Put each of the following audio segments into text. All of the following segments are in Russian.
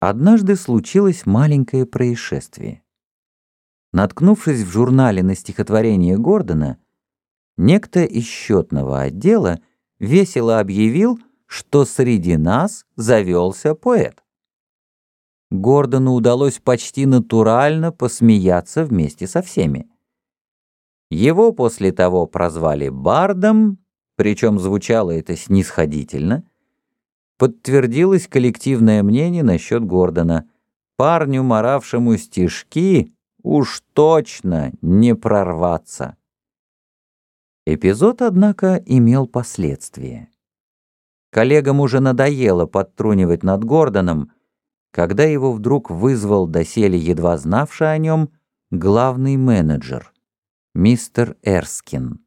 Однажды случилось маленькое происшествие. Наткнувшись в журнале на стихотворение Гордона, некто из счетного отдела весело объявил, что среди нас завелся поэт. Гордону удалось почти натурально посмеяться вместе со всеми. Его после того прозвали Бардом, причем звучало это снисходительно. Подтвердилось коллективное мнение насчет Гордона. Парню, моравшему стишки, уж точно не прорваться. Эпизод, однако, имел последствия. Коллегам уже надоело подтрунивать над Гордоном, когда его вдруг вызвал доселе едва знавший о нем главный менеджер, мистер Эрскин.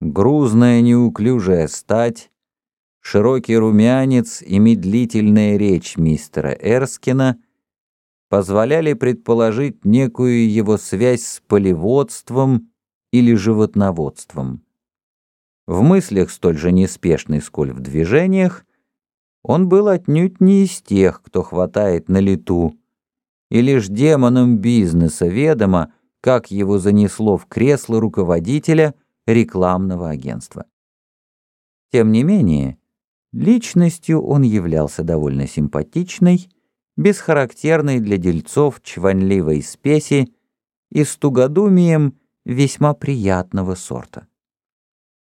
Грузная неуклюжая стать, широкий румянец и медлительная речь мистера Эрскина позволяли предположить некую его связь с полеводством или животноводством. В мыслях столь же неспешный, сколь в движениях, он был отнюдь не из тех, кто хватает на лету, и лишь демонам бизнеса ведомо, как его занесло в кресло руководителя рекламного агентства. Тем не менее, личностью он являлся довольно симпатичной, без характерной для дельцов чванливой спеси и с тугодумием весьма приятного сорта.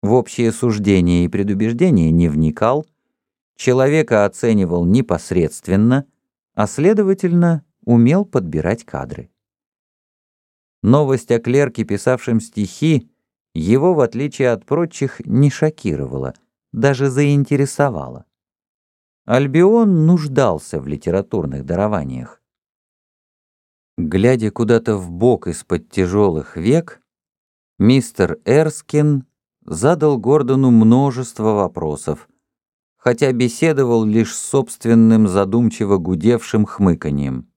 В общее суждение и предубеждение не вникал, человека оценивал непосредственно, а следовательно, умел подбирать кадры. Новость о клерке, писавшем стихи, его, в отличие от прочих, не шокировала, даже заинтересовала. Альбион нуждался в литературных дарованиях. Глядя куда-то в бок из-под тяжелых век, мистер Эрскин задал Гордону множество вопросов, хотя беседовал лишь с собственным задумчиво гудевшим хмыканьем.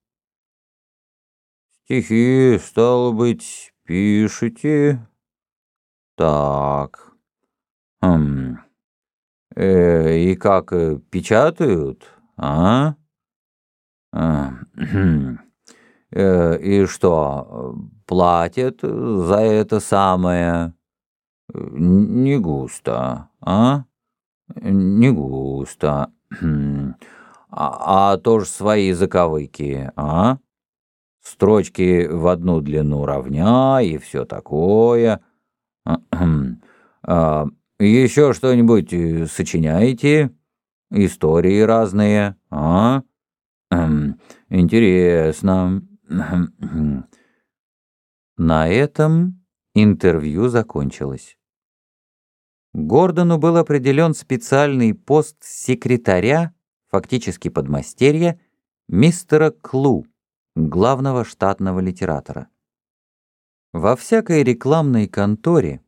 «Стихи, стало быть, пишете? Так. Хм. Э, и как, э, печатают, а? а э, и что, платят за это самое? Не густо, а? Не густо. А, а тоже свои заковыки, а? Строчки в одну длину равня и все такое. А, еще что-нибудь э, сочиняете? Истории разные, а? Интересно. На этом интервью закончилось. Гордону был определен специальный пост секретаря, фактически подмастерья, мистера Клу, главного штатного литератора. Во всякой рекламной конторе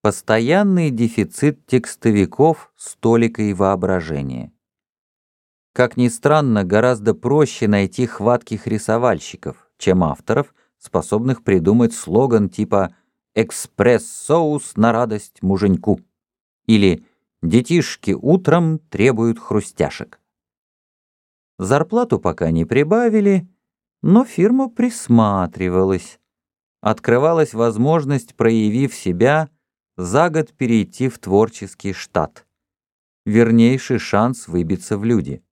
Постоянный дефицит текстовиков с толикой воображения. Как ни странно, гораздо проще найти хватких рисовальщиков, чем авторов, способных придумать слоган типа «Экспресс-соус на радость муженьку» или «Детишки утром требуют хрустяшек». Зарплату пока не прибавили, но фирма присматривалась. Открывалась возможность, проявив себя, за год перейти в творческий штат. Вернейший шанс выбиться в люди.